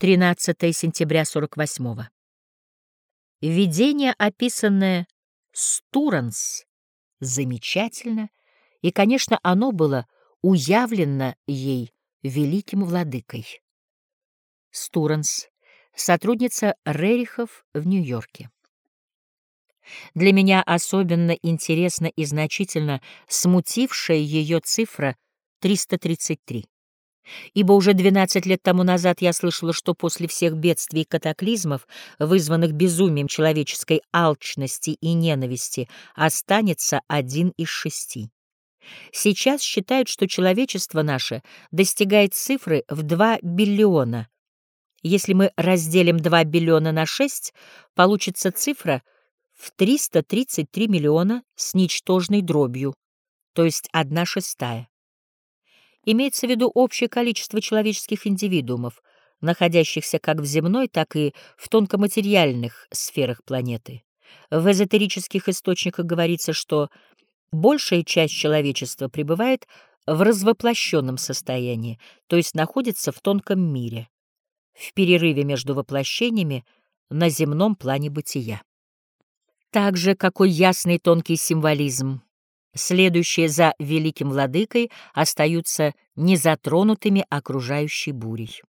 13 сентября 48 -го. Видение, описанное Стуранс, замечательно, и, конечно, оно было уявлено ей великим владыкой. Стуранс, сотрудница Рерихов в Нью-Йорке. Для меня особенно интересна и значительно смутившая ее цифра 333. Ибо уже 12 лет тому назад я слышала, что после всех бедствий и катаклизмов, вызванных безумием человеческой алчности и ненависти, останется один из шести. Сейчас считают, что человечество наше достигает цифры в 2 биллиона. Если мы разделим 2 биллиона на 6, получится цифра в 333 миллиона с ничтожной дробью, то есть 1 шестая. Имеется в виду общее количество человеческих индивидуумов, находящихся как в земной, так и в тонкоматериальных сферах планеты. В эзотерических источниках говорится, что большая часть человечества пребывает в развоплощенном состоянии, то есть находится в тонком мире, в перерыве между воплощениями на земном плане бытия. Также какой ясный тонкий символизм следующие за великим владыкой остаются незатронутыми окружающей бурей.